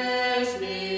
Bless me.